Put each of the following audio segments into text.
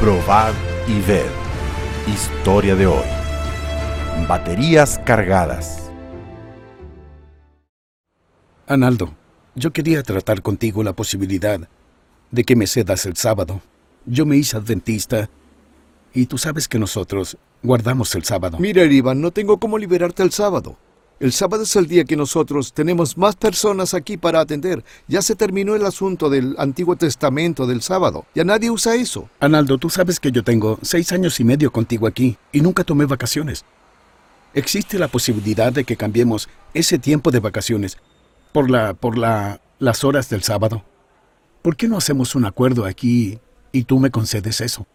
Probad y ved. Historia de hoy. Baterías cargadas. Analdo, yo quería tratar contigo la posibilidad de que me cedas el sábado. Yo me hice adventista y tú sabes que nosotros guardamos el sábado. Mira, Iván, no tengo cómo liberarte el sábado. El sábado es el día que nosotros tenemos más personas aquí para atender. Ya se terminó el asunto del Antiguo Testamento del sábado. Ya nadie usa eso. Analdo, tú sabes que yo tengo seis años y medio contigo aquí y nunca tomé vacaciones. ¿Existe la posibilidad de que cambiemos ese tiempo de vacaciones por la por la las horas del sábado? ¿Por qué no hacemos un acuerdo aquí y tú me concedes eso?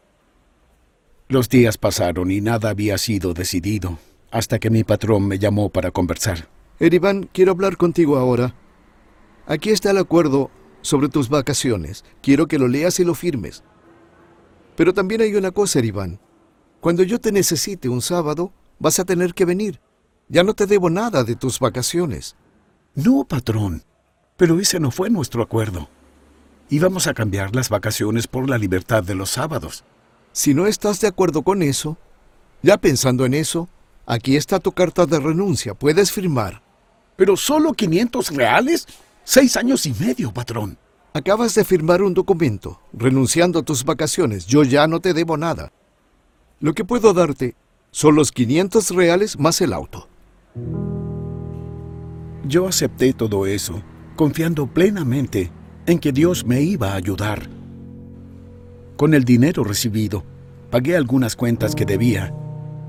Los días pasaron y nada había sido decidido hasta que mi patrón me llamó para conversar. Erivan, quiero hablar contigo ahora. Aquí está el acuerdo sobre tus vacaciones. Quiero que lo leas y lo firmes. Pero también hay una cosa, Erivan. Cuando yo te necesite un sábado, vas a tener que venir. Ya no te debo nada de tus vacaciones. No, patrón. Pero ese no fue nuestro acuerdo. Íbamos a cambiar las vacaciones por la libertad de los sábados. Si no estás de acuerdo con eso, ya pensando en eso, Aquí está tu carta de renuncia. Puedes firmar. ¿Pero solo 500 reales? Seis años y medio, patrón. Acabas de firmar un documento, renunciando a tus vacaciones. Yo ya no te debo nada. Lo que puedo darte son los 500 reales más el auto. Yo acepté todo eso, confiando plenamente en que Dios me iba a ayudar. Con el dinero recibido, pagué algunas cuentas que debía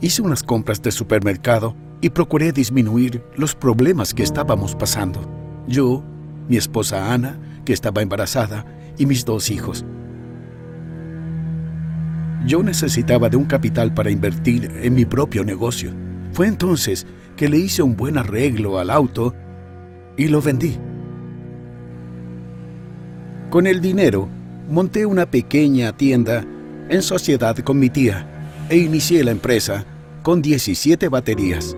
Hice unas compras de supermercado y procuré disminuir los problemas que estábamos pasando. Yo, mi esposa Ana, que estaba embarazada, y mis dos hijos. Yo necesitaba de un capital para invertir en mi propio negocio. Fue entonces que le hice un buen arreglo al auto y lo vendí. Con el dinero, monté una pequeña tienda en sociedad con mi tía e inicié la empresa con 17 baterías.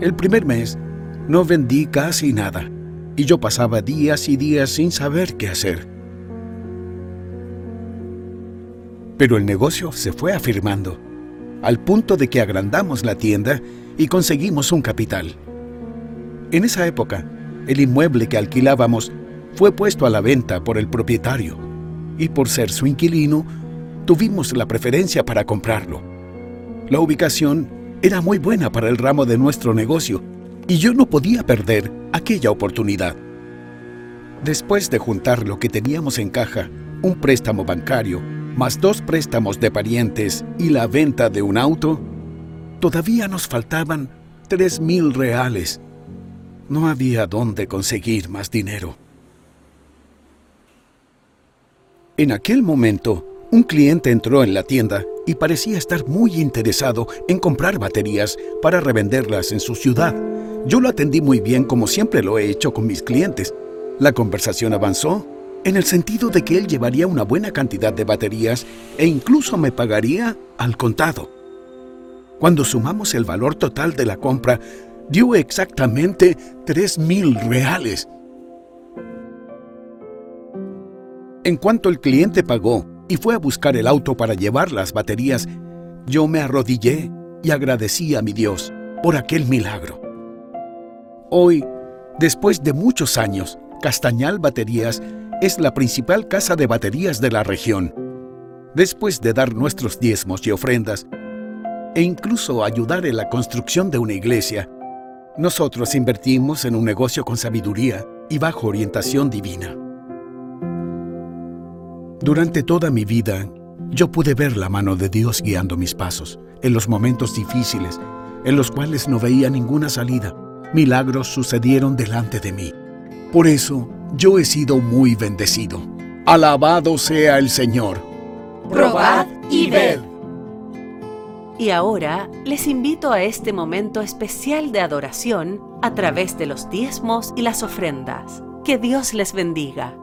El primer mes no vendí casi nada y yo pasaba días y días sin saber qué hacer. Pero el negocio se fue afirmando, al punto de que agrandamos la tienda y conseguimos un capital. En esa época, el inmueble que alquilábamos fue puesto a la venta por el propietario y por ser su inquilino, tuvimos la preferencia para comprarlo. La ubicación era muy buena para el ramo de nuestro negocio y yo no podía perder aquella oportunidad. Después de juntar lo que teníamos en caja, un préstamo bancario, más dos préstamos de parientes y la venta de un auto, todavía nos faltaban tres mil reales. No había dónde conseguir más dinero. En aquel momento, un cliente entró en la tienda y parecía estar muy interesado en comprar baterías para revenderlas en su ciudad. Yo lo atendí muy bien como siempre lo he hecho con mis clientes. La conversación avanzó en el sentido de que él llevaría una buena cantidad de baterías e incluso me pagaría al contado. Cuando sumamos el valor total de la compra, dio exactamente tres mil reales. En cuanto el cliente pagó y fue a buscar el auto para llevar las baterías, yo me arrodillé y agradecí a mi Dios por aquel milagro. Hoy, después de muchos años, Castañal Baterías es la principal casa de baterías de la región. Después de dar nuestros diezmos y ofrendas, e incluso ayudar en la construcción de una iglesia, nosotros invertimos en un negocio con sabiduría y bajo orientación divina. Durante toda mi vida, yo pude ver la mano de Dios guiando mis pasos, en los momentos difíciles, en los cuales no veía ninguna salida. Milagros sucedieron delante de mí. Por eso, yo he sido muy bendecido. Alabado sea el Señor. Probad y ved. Y ahora les invito a este momento especial de adoración a través de los diezmos y las ofrendas. Que Dios les bendiga.